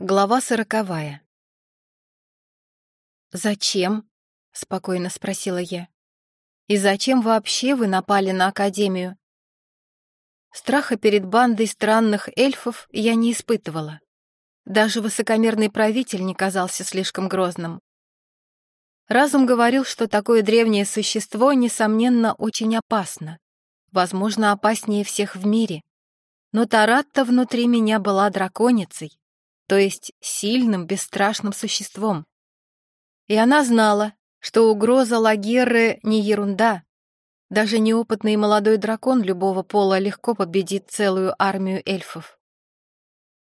Глава сороковая. «Зачем?» — спокойно спросила я. «И зачем вообще вы напали на Академию?» Страха перед бандой странных эльфов я не испытывала. Даже высокомерный правитель не казался слишком грозным. Разум говорил, что такое древнее существо, несомненно, очень опасно. Возможно, опаснее всех в мире. Но Таратта внутри меня была драконицей, то есть сильным, бесстрашным существом. И она знала, что угроза Лагерры не ерунда. Даже неопытный молодой дракон любого пола легко победит целую армию эльфов.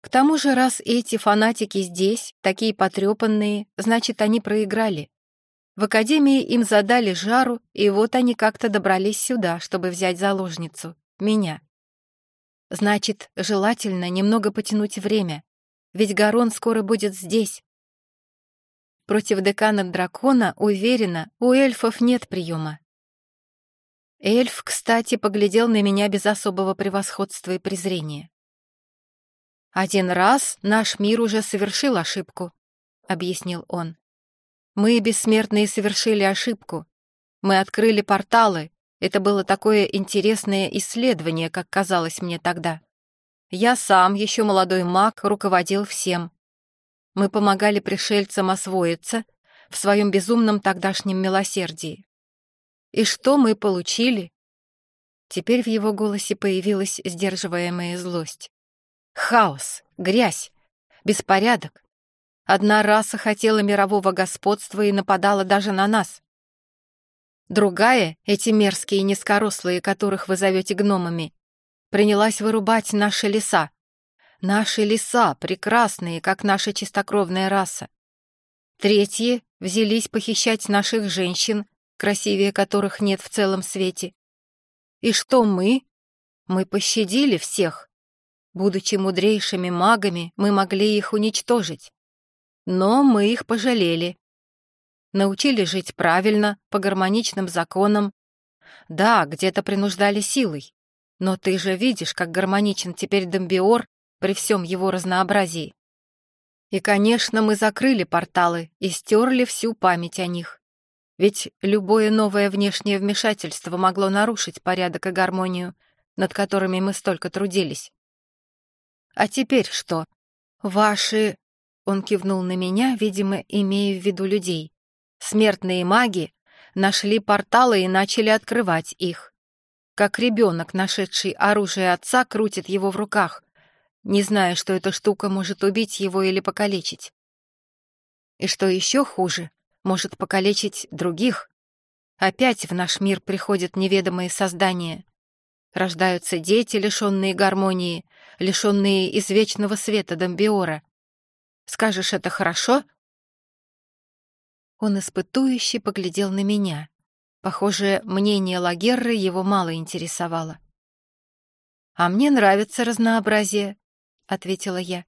К тому же, раз эти фанатики здесь, такие потрепанные, значит, они проиграли. В академии им задали жару, и вот они как-то добрались сюда, чтобы взять заложницу, меня. Значит, желательно немного потянуть время, ведь Гарон скоро будет здесь. Против декана дракона, уверена, у эльфов нет приема. Эльф, кстати, поглядел на меня без особого превосходства и презрения. «Один раз наш мир уже совершил ошибку», — объяснил он. «Мы, бессмертные, совершили ошибку. Мы открыли порталы. Это было такое интересное исследование, как казалось мне тогда. Я сам, еще молодой маг, руководил всем. Мы помогали пришельцам освоиться в своем безумном тогдашнем милосердии. И что мы получили? Теперь в его голосе появилась сдерживаемая злость. Хаос, грязь, беспорядок. Одна раса хотела мирового господства и нападала даже на нас. Другая, эти мерзкие низкорослые, которых вы зовете гномами, принялась вырубать наши леса. Наши леса, прекрасные, как наша чистокровная раса. Третьи взялись похищать наших женщин, красивее которых нет в целом свете. И что мы? Мы пощадили всех. Будучи мудрейшими магами, мы могли их уничтожить. Но мы их пожалели. Научили жить правильно, по гармоничным законам. Да, где-то принуждали силой, но ты же видишь, как гармоничен теперь Домбиор при всем его разнообразии. И, конечно, мы закрыли порталы и стерли всю память о них. Ведь любое новое внешнее вмешательство могло нарушить порядок и гармонию, над которыми мы столько трудились. А теперь что? Ваши... Он кивнул на меня, видимо, имея в виду людей. Смертные маги нашли порталы и начали открывать их как ребенок, нашедший оружие отца, крутит его в руках, не зная, что эта штука может убить его или покалечить. И что еще хуже, может покалечить других. Опять в наш мир приходят неведомые создания. Рождаются дети, лишенные гармонии, лишенные извечного света Домбиора. Скажешь, это хорошо? Он испытующе поглядел на меня. Похоже, мнение Лагерры его мало интересовало. «А мне нравится разнообразие», — ответила я.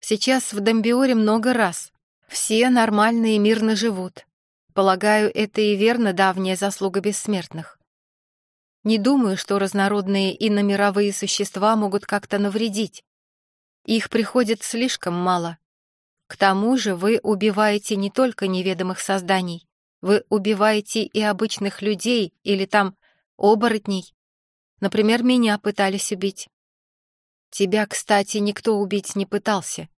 «Сейчас в Домбиоре много раз. Все нормально и мирно живут. Полагаю, это и верно давняя заслуга бессмертных. Не думаю, что разнородные иномировые существа могут как-то навредить. Их приходит слишком мало. К тому же вы убиваете не только неведомых созданий, вы убиваете и обычных людей или там оборотней. Например, меня пытались убить. Тебя, кстати, никто убить не пытался.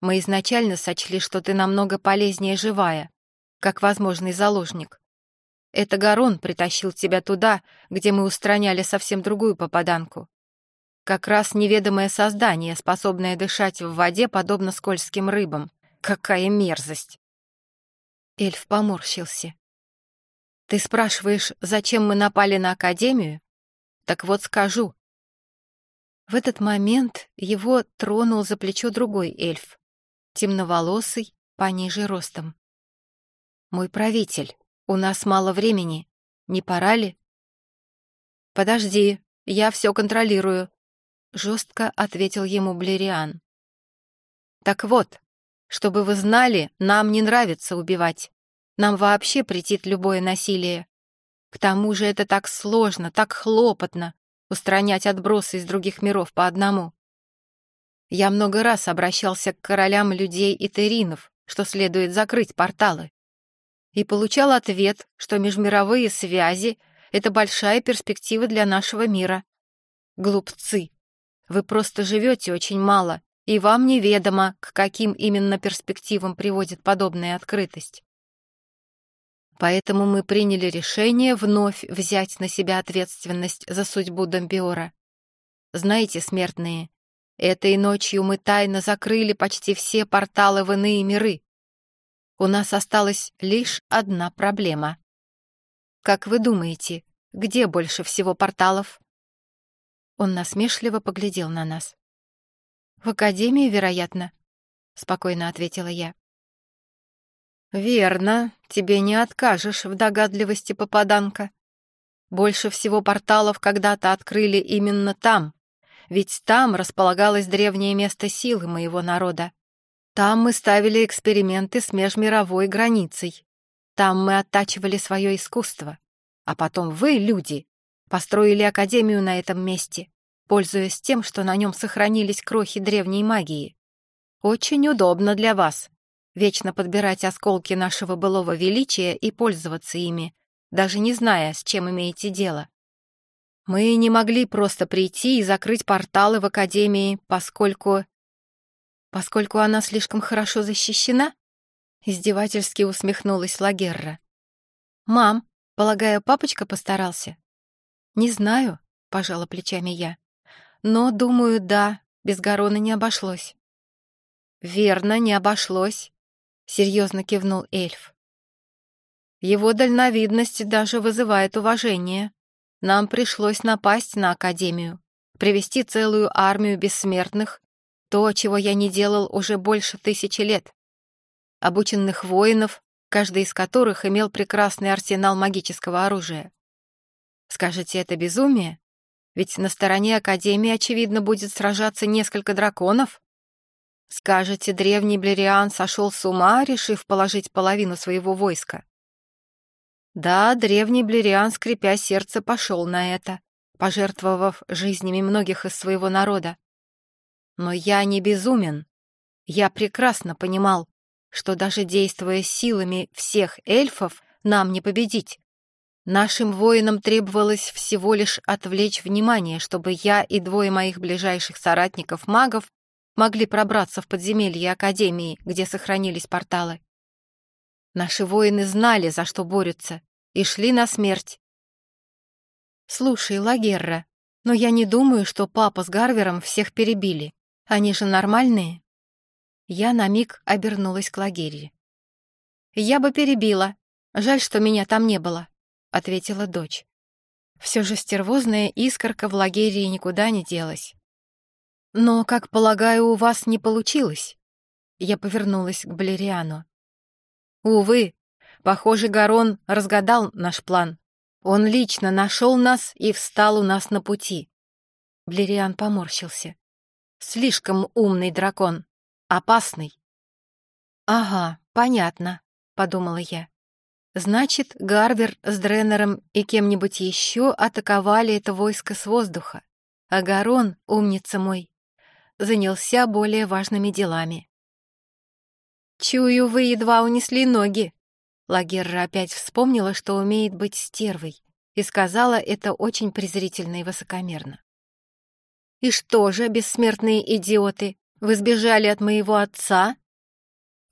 Мы изначально сочли, что ты намного полезнее живая, как возможный заложник. Это Гарон притащил тебя туда, где мы устраняли совсем другую попаданку. Как раз неведомое создание, способное дышать в воде, подобно скользким рыбам. Какая мерзость! Эльф поморщился. «Ты спрашиваешь, зачем мы напали на Академию? Так вот скажу». В этот момент его тронул за плечо другой эльф, темноволосый, пониже ростом. «Мой правитель, у нас мало времени. Не пора ли?» «Подожди, я все контролирую», — жестко ответил ему Блериан. «Так вот, чтобы вы знали, нам не нравится убивать. Нам вообще претит любое насилие. К тому же это так сложно, так хлопотно устранять отбросы из других миров по одному. Я много раз обращался к королям людей и теринов, что следует закрыть порталы. И получал ответ, что межмировые связи — это большая перспектива для нашего мира. Глупцы. Вы просто живете очень мало, и вам неведомо, к каким именно перспективам приводит подобная открытость. Поэтому мы приняли решение вновь взять на себя ответственность за судьбу Домбиора. Знаете, смертные, этой ночью мы тайно закрыли почти все порталы в иные миры. У нас осталась лишь одна проблема. Как вы думаете, где больше всего порталов? Он насмешливо поглядел на нас. «В академии, вероятно», — спокойно ответила я. «Верно, тебе не откажешь в догадливости попаданка. Больше всего порталов когда-то открыли именно там, ведь там располагалось древнее место силы моего народа. Там мы ставили эксперименты с межмировой границей. Там мы оттачивали свое искусство. А потом вы, люди, построили академию на этом месте, пользуясь тем, что на нем сохранились крохи древней магии. Очень удобно для вас, вечно подбирать осколки нашего былого величия и пользоваться ими, даже не зная, с чем имеете дело. Мы не могли просто прийти и закрыть порталы в Академии, поскольку... Поскольку она слишком хорошо защищена? Издевательски усмехнулась Лагерра. «Мам, полагаю, папочка постарался?» «Не знаю», — пожала плечами я. «Но, думаю, да, без Гарона не обошлось». «Верно, не обошлось. — серьезно кивнул эльф. «Его дальновидность даже вызывает уважение. Нам пришлось напасть на Академию, привести целую армию бессмертных, то, чего я не делал уже больше тысячи лет. Обученных воинов, каждый из которых имел прекрасный арсенал магического оружия. Скажете, это безумие? Ведь на стороне Академии, очевидно, будет сражаться несколько драконов. Скажете, древний Блериан сошел с ума, решив положить половину своего войска? Да, древний Блериан, скрипя сердце, пошел на это, пожертвовав жизнями многих из своего народа. Но я не безумен. Я прекрасно понимал, что даже действуя силами всех эльфов, нам не победить. Нашим воинам требовалось всего лишь отвлечь внимание, чтобы я и двое моих ближайших соратников-магов могли пробраться в подземелье Академии, где сохранились порталы. Наши воины знали, за что борются, и шли на смерть. «Слушай, Лагерра, но я не думаю, что папа с Гарвером всех перебили. Они же нормальные?» Я на миг обернулась к Лагерре. «Я бы перебила. Жаль, что меня там не было», — ответила дочь. Все же стервозная искорка в лагере никуда не делась. «Но, как полагаю, у вас не получилось?» Я повернулась к Балериану. «Увы, похоже, Гарон разгадал наш план. Он лично нашел нас и встал у нас на пути». Блериан поморщился. «Слишком умный дракон. Опасный». «Ага, понятно», — подумала я. «Значит, Гарвер с Дренером и кем-нибудь еще атаковали это войско с воздуха. А Гарон, умница мой, занялся более важными делами. «Чую, вы едва унесли ноги!» Лагерра опять вспомнила, что умеет быть стервой, и сказала это очень презрительно и высокомерно. «И что же, бессмертные идиоты, вы сбежали от моего отца?»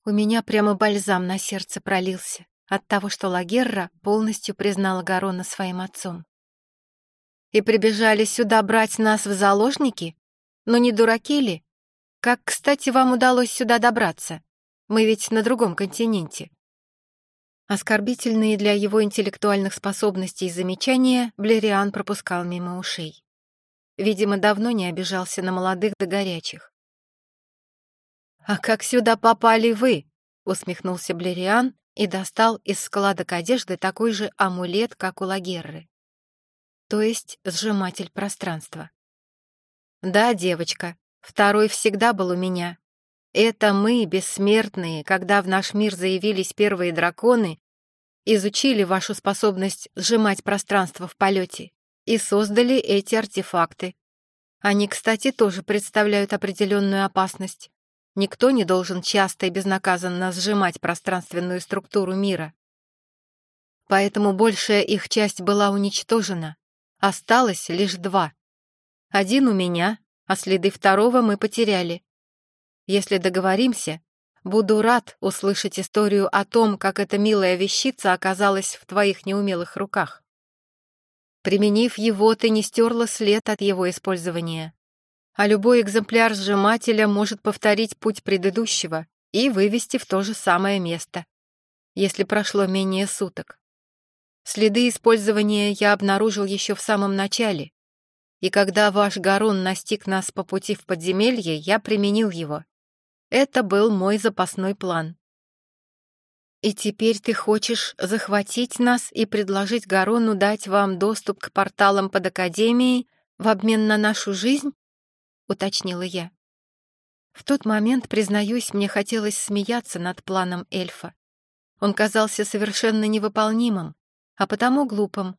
У меня прямо бальзам на сердце пролился от того, что Лагерра полностью признала Гарона своим отцом. «И прибежали сюда брать нас в заложники?» Но не дураки ли? Как, кстати, вам удалось сюда добраться? Мы ведь на другом континенте. Оскорбительные для его интеллектуальных способностей замечания Блериан пропускал мимо ушей. Видимо, давно не обижался на молодых да горячих. «А как сюда попали вы?» — усмехнулся Блериан и достал из складок одежды такой же амулет, как у Лагерры. То есть сжиматель пространства. Да, девочка, второй всегда был у меня. Это мы, бессмертные, когда в наш мир заявились первые драконы, изучили вашу способность сжимать пространство в полете и создали эти артефакты. Они, кстати, тоже представляют определенную опасность. Никто не должен часто и безнаказанно сжимать пространственную структуру мира. Поэтому большая их часть была уничтожена. Осталось лишь два. Один у меня, а следы второго мы потеряли. Если договоримся, буду рад услышать историю о том, как эта милая вещица оказалась в твоих неумелых руках. Применив его, ты не стерла след от его использования. А любой экземпляр сжимателя может повторить путь предыдущего и вывести в то же самое место, если прошло менее суток. Следы использования я обнаружил еще в самом начале, и когда ваш Гарун настиг нас по пути в подземелье, я применил его. Это был мой запасной план. «И теперь ты хочешь захватить нас и предложить Гарону дать вам доступ к порталам под Академией в обмен на нашу жизнь?» — уточнила я. В тот момент, признаюсь, мне хотелось смеяться над планом эльфа. Он казался совершенно невыполнимым, а потому глупым.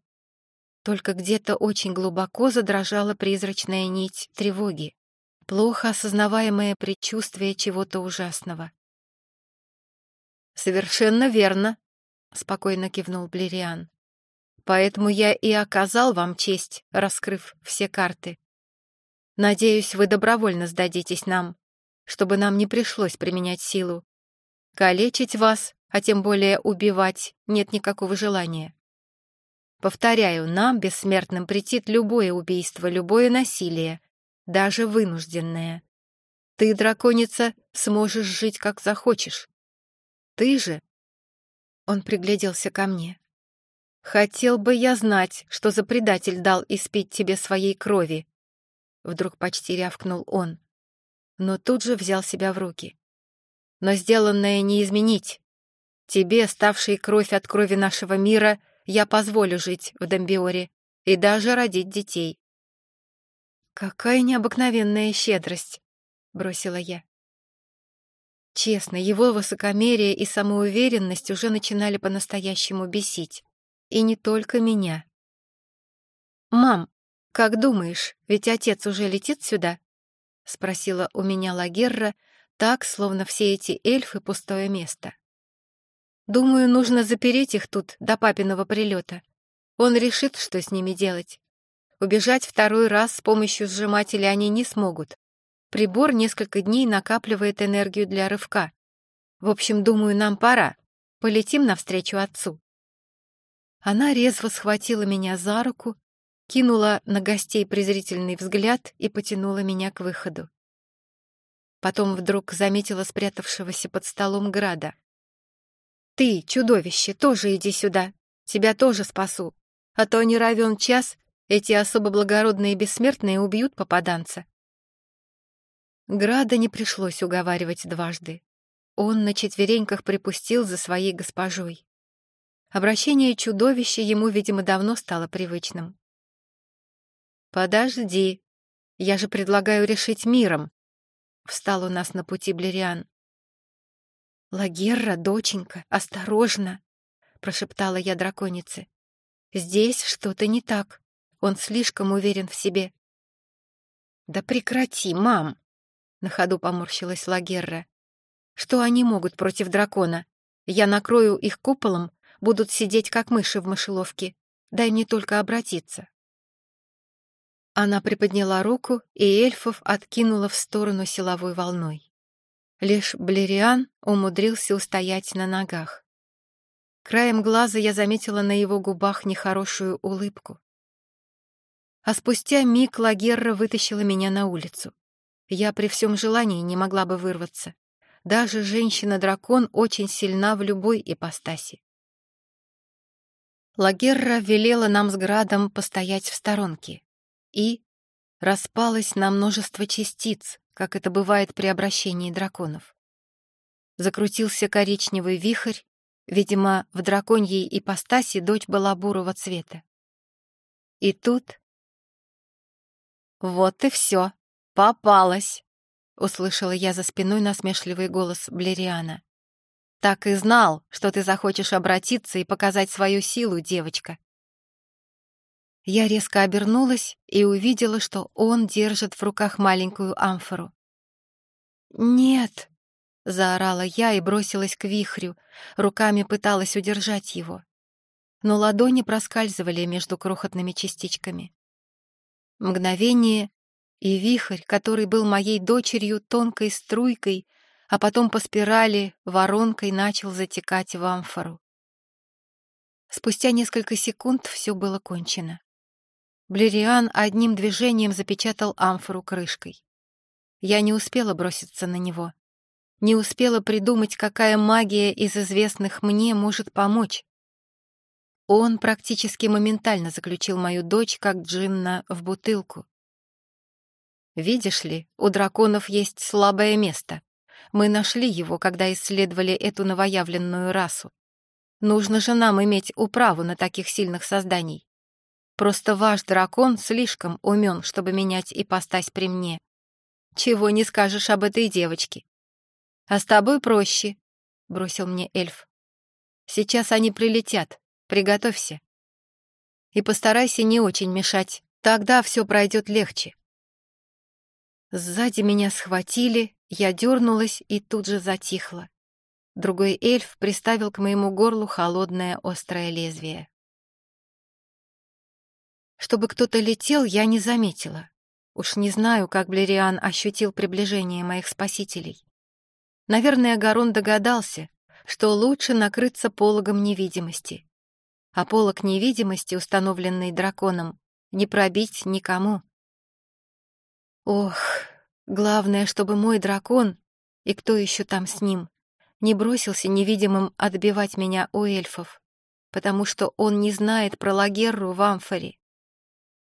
Только где-то очень глубоко задрожала призрачная нить тревоги, плохо осознаваемое предчувствие чего-то ужасного. «Совершенно верно», — спокойно кивнул Блериан. «Поэтому я и оказал вам честь, раскрыв все карты. Надеюсь, вы добровольно сдадитесь нам, чтобы нам не пришлось применять силу. Калечить вас, а тем более убивать, нет никакого желания. Повторяю, нам, бессмертным, претит любое убийство, любое насилие, даже вынужденное. Ты, драконица, сможешь жить, как захочешь. Ты же...» Он пригляделся ко мне. «Хотел бы я знать, что за предатель дал испить тебе своей крови!» Вдруг почти рявкнул он, но тут же взял себя в руки. «Но сделанное не изменить. Тебе, ставшей кровь от крови нашего мира, я позволю жить в Домбиоре и даже родить детей». «Какая необыкновенная щедрость!» — бросила я. Честно, его высокомерие и самоуверенность уже начинали по-настоящему бесить. И не только меня. «Мам, как думаешь, ведь отец уже летит сюда?» — спросила у меня Лагерра, так, словно все эти эльфы — пустое место. «Думаю, нужно запереть их тут до папиного прилета. Он решит, что с ними делать. Убежать второй раз с помощью сжимателя они не смогут. Прибор несколько дней накапливает энергию для рывка. В общем, думаю, нам пора. Полетим навстречу отцу. Она резво схватила меня за руку, кинула на гостей презрительный взгляд и потянула меня к выходу. Потом вдруг заметила спрятавшегося под столом Града. «Ты, чудовище, тоже иди сюда. Тебя тоже спасу. А то не равен час, эти особо благородные бессмертные убьют попаданца. Града не пришлось уговаривать дважды. Он на четвереньках припустил за своей госпожой. Обращение чудовища ему, видимо, давно стало привычным. «Подожди, я же предлагаю решить миром», — встал у нас на пути Блериан. «Лагерра, доченька, осторожно!» — прошептала я драконице. «Здесь что-то не так. Он слишком уверен в себе». «Да прекрати, мам!» На ходу поморщилась Лагерра. Что они могут против дракона? Я накрою их куполом, будут сидеть как мыши в мышеловке. Дай мне только обратиться. Она приподняла руку, и эльфов откинула в сторону силовой волной. Лишь Блериан умудрился устоять на ногах. Краем глаза я заметила на его губах нехорошую улыбку. А спустя миг Лагерра вытащила меня на улицу. Я при всем желании не могла бы вырваться. Даже женщина-дракон очень сильна в любой ипостаси. Лагерра велела нам с Градом постоять в сторонке и распалась на множество частиц, как это бывает при обращении драконов. Закрутился коричневый вихрь, видимо, в драконьей ипостаси дочь была бурого цвета. И тут... Вот и все, «Попалась!» — услышала я за спиной насмешливый голос Блериана. «Так и знал, что ты захочешь обратиться и показать свою силу, девочка». Я резко обернулась и увидела, что он держит в руках маленькую амфору. «Нет!» — заорала я и бросилась к вихрю, руками пыталась удержать его. Но ладони проскальзывали между крохотными частичками. Мгновение, и вихрь, который был моей дочерью тонкой струйкой, а потом по спирали воронкой начал затекать в амфору. Спустя несколько секунд все было кончено. Блериан одним движением запечатал амфору крышкой. Я не успела броситься на него. Не успела придумать, какая магия из известных мне может помочь. Он практически моментально заключил мою дочь, как джинна, в бутылку. Видишь ли, у драконов есть слабое место. Мы нашли его, когда исследовали эту новоявленную расу. Нужно же нам иметь управу на таких сильных созданий. Просто ваш дракон слишком умен, чтобы менять ипостась при мне. Чего не скажешь об этой девочке. А с тобой проще, — бросил мне эльф. Сейчас они прилетят, приготовься. И постарайся не очень мешать, тогда все пройдет легче. Сзади меня схватили, я дернулась и тут же затихла. Другой эльф приставил к моему горлу холодное острое лезвие. Чтобы кто-то летел, я не заметила. Уж не знаю, как Блериан ощутил приближение моих спасителей. Наверное, Гарон догадался, что лучше накрыться пологом невидимости. А полог невидимости, установленный драконом, не пробить никому. Ох, главное, чтобы мой дракон, и кто еще там с ним, не бросился невидимым отбивать меня у эльфов, потому что он не знает про Лагерру в Амфоре.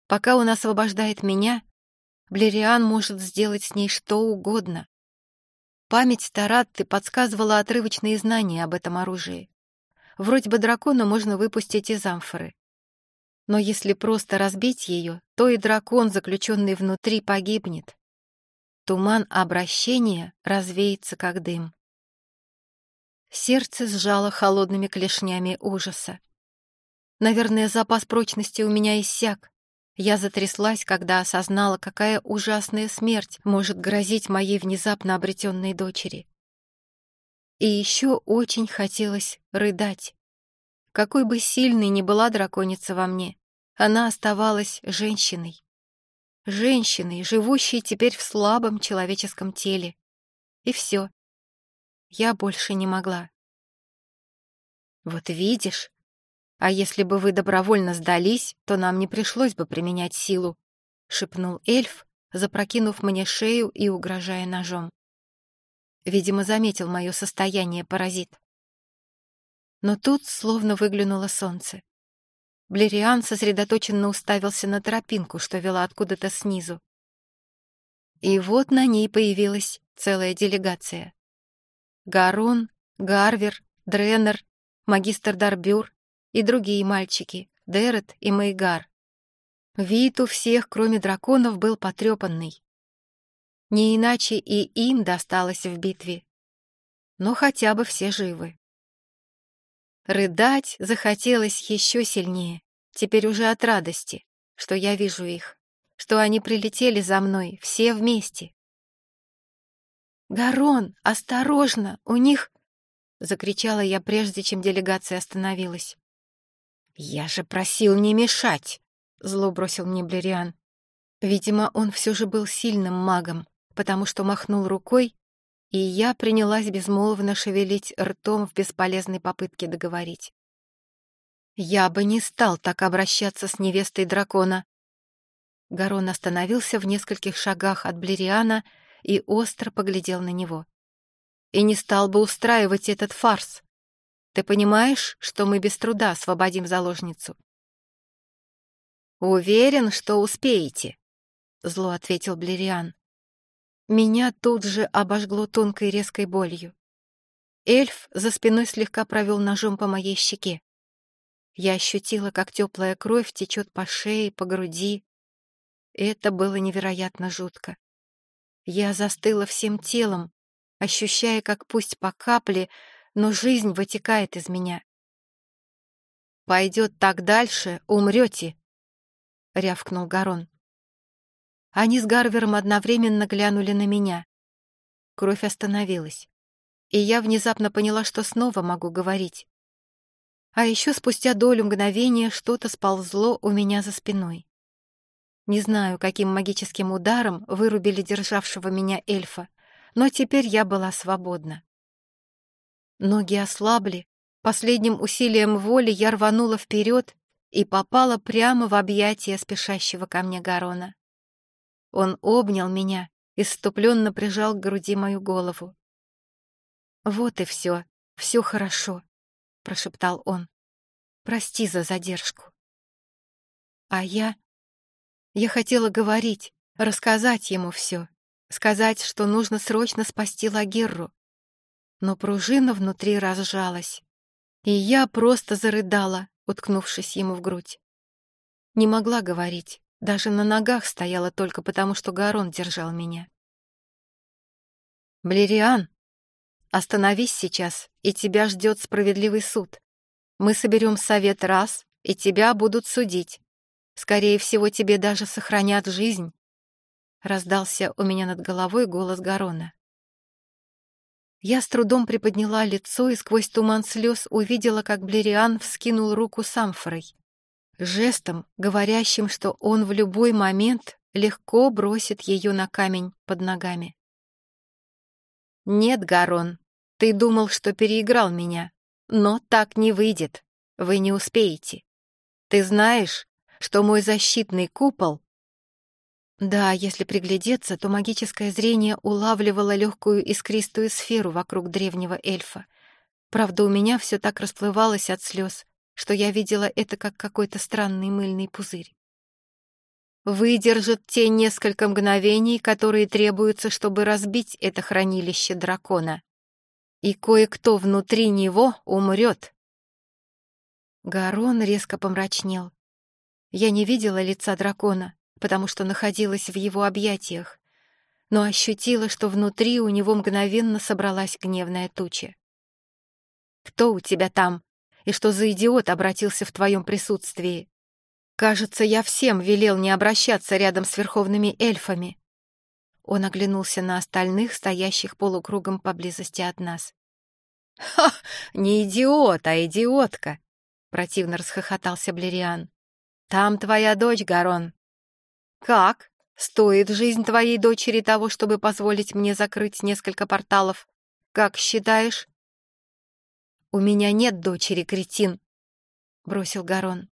Пока он освобождает меня, Блериан может сделать с ней что угодно. Память Таратты подсказывала отрывочные знания об этом оружии. Вроде бы дракона можно выпустить из амфоры. Но если просто разбить ее, то и дракон, заключенный внутри, погибнет. Туман обращения развеется, как дым. Сердце сжало холодными клешнями ужаса. Наверное, запас прочности у меня иссяк, я затряслась, когда осознала, какая ужасная смерть может грозить моей внезапно обретенной дочери. И еще очень хотелось рыдать. Какой бы сильной ни была драконица во мне, она оставалась женщиной. Женщиной, живущей теперь в слабом человеческом теле. И все. Я больше не могла. «Вот видишь», а если бы вы добровольно сдались, то нам не пришлось бы применять силу», — шепнул эльф, запрокинув мне шею и угрожая ножом. Видимо, заметил мое состояние паразит. Но тут словно выглянуло солнце. Блериан сосредоточенно уставился на тропинку, что вела откуда-то снизу. И вот на ней появилась целая делегация. Гарон, Гарвер, Дреннер, магистр Дарбюр, и другие мальчики, Дерет и Мейгар. Вид у всех, кроме драконов, был потрепанный. Не иначе и им досталось в битве. Но хотя бы все живы. Рыдать захотелось еще сильнее, теперь уже от радости, что я вижу их, что они прилетели за мной, все вместе. «Гарон, осторожно, у них...» — закричала я, прежде чем делегация остановилась. «Я же просил не мешать!» — зло бросил мне Блериан. Видимо, он все же был сильным магом, потому что махнул рукой, и я принялась безмолвно шевелить ртом в бесполезной попытке договорить. «Я бы не стал так обращаться с невестой дракона!» Гарон остановился в нескольких шагах от Блериана и остро поглядел на него. «И не стал бы устраивать этот фарс. Ты понимаешь, что мы без труда освободим заложницу?» «Уверен, что успеете», — зло ответил Блериан. Меня тут же обожгло тонкой резкой болью. Эльф за спиной слегка провел ножом по моей щеке. Я ощутила, как теплая кровь течет по шее, по груди. Это было невероятно жутко. Я застыла всем телом, ощущая, как пусть по капле, но жизнь вытекает из меня. Пойдет так дальше, умрете. — рявкнул Гарон. Они с Гарвером одновременно глянули на меня. Кровь остановилась, и я внезапно поняла, что снова могу говорить. А еще спустя долю мгновения что-то сползло у меня за спиной. Не знаю, каким магическим ударом вырубили державшего меня эльфа, но теперь я была свободна. Ноги ослабли, последним усилием воли я рванула вперед и попала прямо в объятия спешащего ко мне Гарона. Он обнял меня и ступленно прижал к груди мою голову. «Вот и все, все хорошо», — прошептал он. «Прости за задержку». А я... Я хотела говорить, рассказать ему все, сказать, что нужно срочно спасти Лагерру. Но пружина внутри разжалась, и я просто зарыдала, уткнувшись ему в грудь. Не могла говорить, даже на ногах стояла только потому, что Гарон держал меня. «Блериан, остановись сейчас, и тебя ждет справедливый суд. Мы соберем совет раз, и тебя будут судить. Скорее всего, тебе даже сохранят жизнь», — раздался у меня над головой голос Гарона. Я с трудом приподняла лицо и сквозь туман слез увидела, как Блериан вскинул руку с амфорой жестом, говорящим, что он в любой момент легко бросит ее на камень под ногами. «Нет, Гарон, ты думал, что переиграл меня, но так не выйдет, вы не успеете. Ты знаешь, что мой защитный купол...» Да, если приглядеться, то магическое зрение улавливало легкую искристую сферу вокруг древнего эльфа. Правда, у меня все так расплывалось от слез, что я видела это как какой-то странный мыльный пузырь. Выдержит те несколько мгновений, которые требуются, чтобы разбить это хранилище дракона. И кое-кто внутри него умрет. Гарон резко помрачнел. Я не видела лица дракона, потому что находилась в его объятиях, но ощутила, что внутри у него мгновенно собралась гневная туча. «Кто у тебя там?» и что за идиот обратился в твоем присутствии. Кажется, я всем велел не обращаться рядом с верховными эльфами. Он оглянулся на остальных, стоящих полукругом поблизости от нас. «Ха! Не идиот, а идиотка!» — противно расхохотался Блериан. «Там твоя дочь, Гарон». «Как? Стоит жизнь твоей дочери того, чтобы позволить мне закрыть несколько порталов? Как считаешь?» «У меня нет дочери, кретин!» — бросил Гарон.